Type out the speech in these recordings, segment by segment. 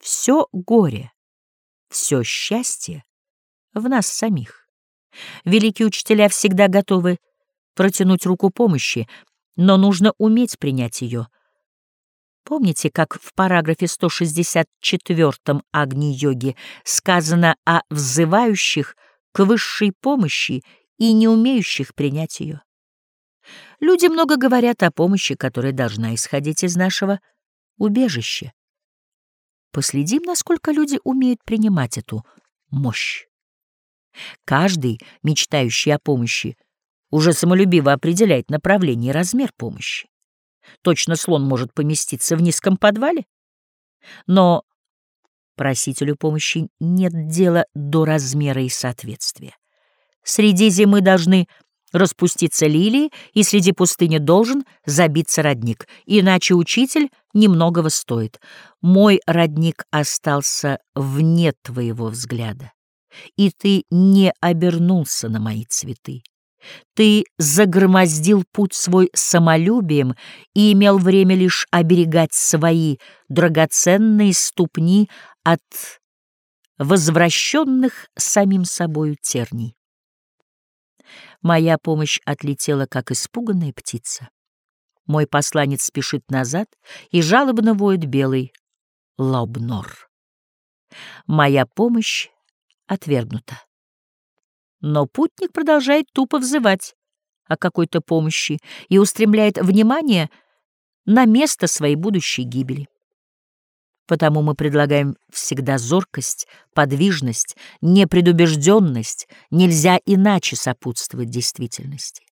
Все горе, все счастье в нас самих. Великие учителя всегда готовы протянуть руку помощи, но нужно уметь принять ее. Помните, как в параграфе 164 Агни-йоги сказано о взывающих к высшей помощи и не умеющих принять ее? Люди много говорят о помощи, которая должна исходить из нашего убежища. Последим, насколько люди умеют принимать эту мощь. Каждый, мечтающий о помощи, уже самолюбиво определяет направление и размер помощи. Точно слон может поместиться в низком подвале. Но просителю помощи нет дела до размера и соответствия. Среди зимы должны распуститься лилии, и среди пустыни должен забиться родник, иначе учитель немногого стоит. Мой родник остался вне твоего взгляда, и ты не обернулся на мои цветы. Ты загромоздил путь свой самолюбием и имел время лишь оберегать свои драгоценные ступни от возвращенных самим собою терний. Моя помощь отлетела, как испуганная птица. Мой посланец спешит назад, и жалобно воет белый лобнор. Моя помощь отвергнута. Но путник продолжает тупо взывать о какой-то помощи и устремляет внимание на место своей будущей гибели. Потому мы предлагаем всегда зоркость, подвижность, непредубежденность, нельзя иначе сопутствовать действительности.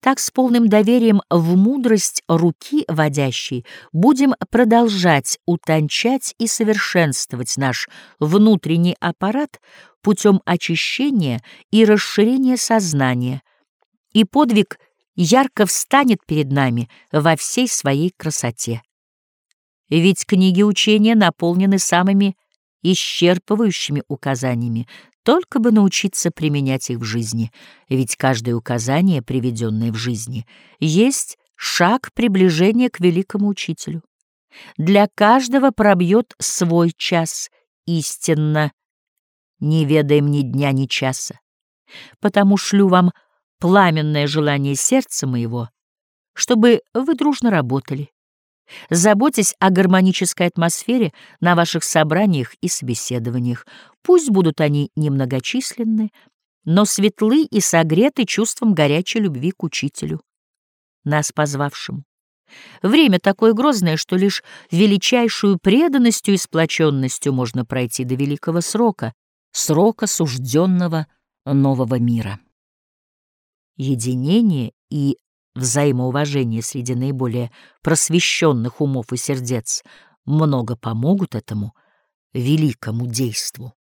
Так с полным доверием в мудрость руки водящей будем продолжать утончать и совершенствовать наш внутренний аппарат путем очищения и расширения сознания, и подвиг ярко встанет перед нами во всей своей красоте. Ведь книги учения наполнены самыми исчерпывающими указаниями, только бы научиться применять их в жизни, ведь каждое указание, приведенное в жизни, есть шаг приближения к великому учителю. Для каждого пробьет свой час. Истинно, не ведаем ни дня, ни часа. Потому шлю вам пламенное желание сердца моего, чтобы вы дружно работали, Заботьтесь о гармонической атмосфере на ваших собраниях и собеседованиях. Пусть будут они немногочисленны, но светлы и согреты чувством горячей любви к учителю, нас позвавшему. Время такое грозное, что лишь величайшую преданностью и сплоченностью можно пройти до великого срока, срока сужденного нового мира. Единение и взаимоуважение среди наиболее просвещенных умов и сердец много помогут этому великому действу.